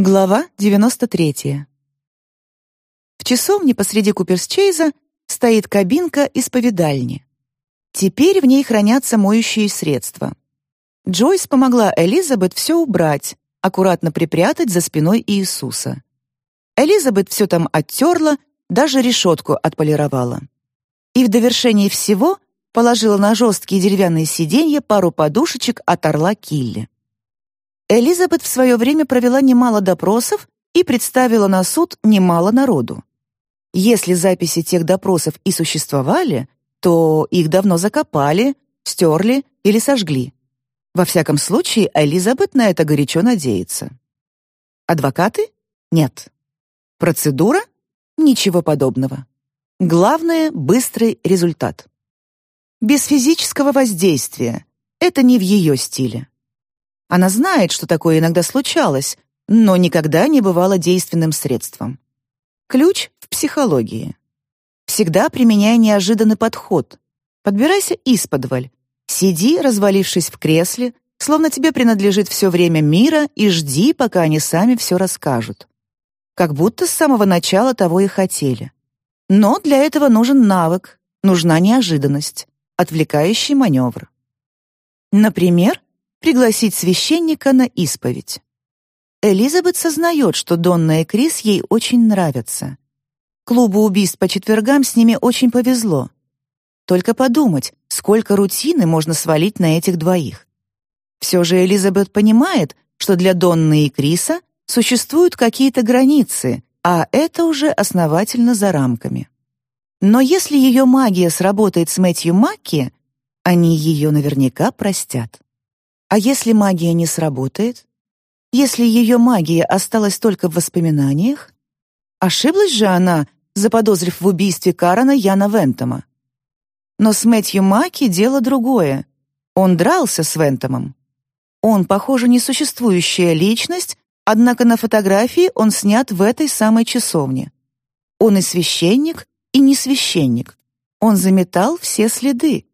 Глава 93. В часовне посреди Куперсчейза стоит кабинка исповедальни. Теперь в ней хранятся моющие средства. Джойс помогла Элизабет все убрать, аккуратно припрятать за спиной Иисуса. Элизабет все там оттерла, даже решетку отполировала. И в довершении всего положила на жесткие деревянные сиденья пару подушечек от орла Килли. Элизабет в свое время провела немало допросов и представила на суд немало народу. Если записи тех допросов и существовали, то их давно закопали, стерли или сожгли. Во всяком случае, Элизабет на это горячо надеется. Адвокаты? Нет. Процедура? Ничего подобного. Главное — быстрый результат. Без физического воздействия. Это не в ее стиле. Она знает, что такое иногда случалось, но никогда не бывало действенным средством. Ключ в психологии. Всегда применяй неожиданный подход. Подбирайся исподволь. Сиди, развалившись в кресле, словно тебе принадлежит все время мира, и жди, пока они сами все расскажут. Как будто с самого начала того и хотели. Но для этого нужен навык, нужна неожиданность, отвлекающий маневр. Например, пригласить священника на исповедь. Элизабет сознает, что Донна и Крис ей очень нравятся. Клубу убийств по четвергам с ними очень повезло. Только подумать, сколько рутины можно свалить на этих двоих. Все же Элизабет понимает, что для Донны и Криса существуют какие-то границы, а это уже основательно за рамками. Но если ее магия сработает с Мэтью Макки, они ее наверняка простят. А если магия не сработает? Если ее магия осталась только в воспоминаниях? Ошиблась же она, заподозрив в убийстве Карана Яна Вентома. Но с Мэтью Маки дело другое. Он дрался с Вентомом. Он, похоже, несуществующая личность, однако на фотографии он снят в этой самой часовне. Он и священник, и не священник. Он заметал все следы,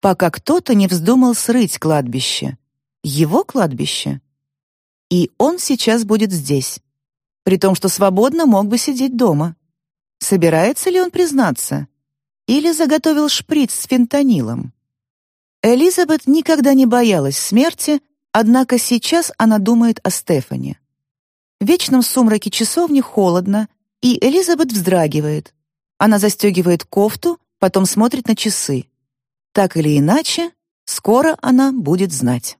пока кто-то не вздумал срыть кладбище его кладбище. И он сейчас будет здесь, при том, что свободно мог бы сидеть дома. Собирается ли он признаться? Или заготовил шприц с фентанилом? Элизабет никогда не боялась смерти, однако сейчас она думает о Стефане. В вечном сумраке часовни холодно, и Элизабет вздрагивает. Она застегивает кофту, потом смотрит на часы. Так или иначе, скоро она будет знать.